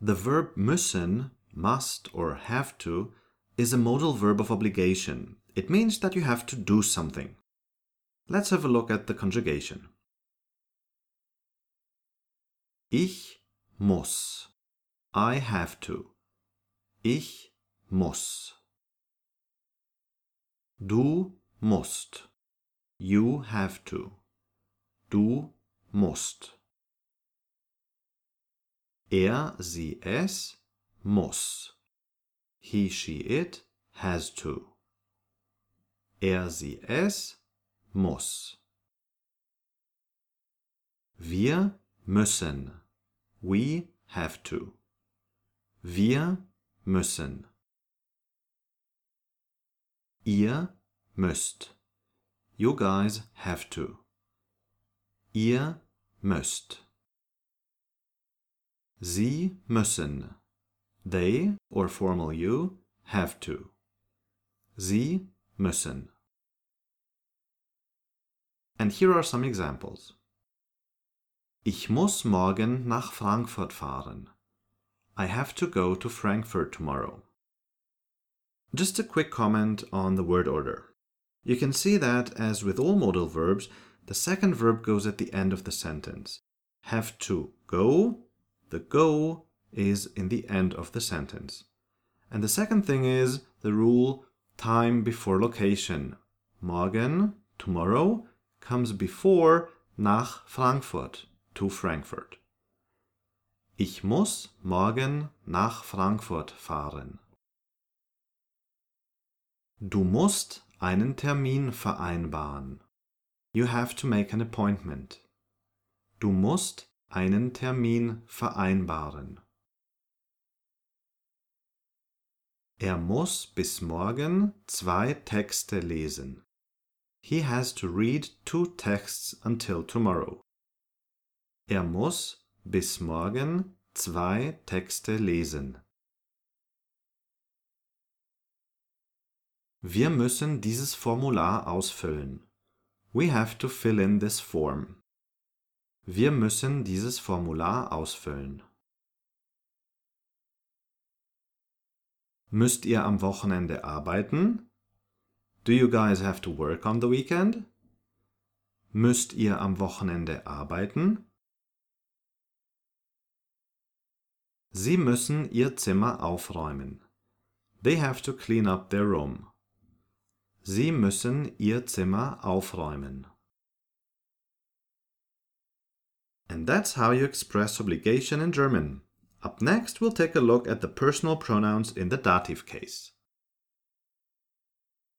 The verb müssen, must, or have to is a modal verb of obligation. It means that you have to do something. Let's have a look at the conjugation. Ich muss. I have to. Ich muss. Du musst. You have to. Du musst. Er, sie, es muss. He, she, it has to. Er, sie, es muss. Wir müssen. We have to. Wir müssen. Ihr müsst. You guys have to. Ihr müsst. Sie müssen. They, or formal you, have to. Sie müssen. And here are some examples. Ich muss morgen nach Frankfurt fahren. I have to go to Frankfurt tomorrow. Just a quick comment on the word order. You can see that, as with all modal verbs, the second verb goes at the end of the sentence. Have to go, the go is in the end of the sentence. And the second thing is the rule time before location. Morgen, tomorrow, comes before nach Frankfurt, to Frankfurt. Ich muss morgen nach Frankfurt fahren. Du musst einen Termin vereinbaren. You have to make an appointment. Du musst einen Termin vereinbaren. Er muss bis morgen zwei Texte lesen. He has to read two texts until tomorrow. Er muss bis morgen zwei Texte lesen. Wir müssen dieses Formular ausfüllen. We have to fill in this form. Wir müssen dieses Formular ausfüllen. Müsst ihr am Wochenende arbeiten? Do you guys have to work on the weekend? Müsst ihr am Wochenende arbeiten? Sie müssen ihr Zimmer aufräumen. They have to clean up their room. Sie müssen ihr Zimmer aufräumen. And that's how you express obligation in German. Up next, we'll take a look at the personal pronouns in the dative case.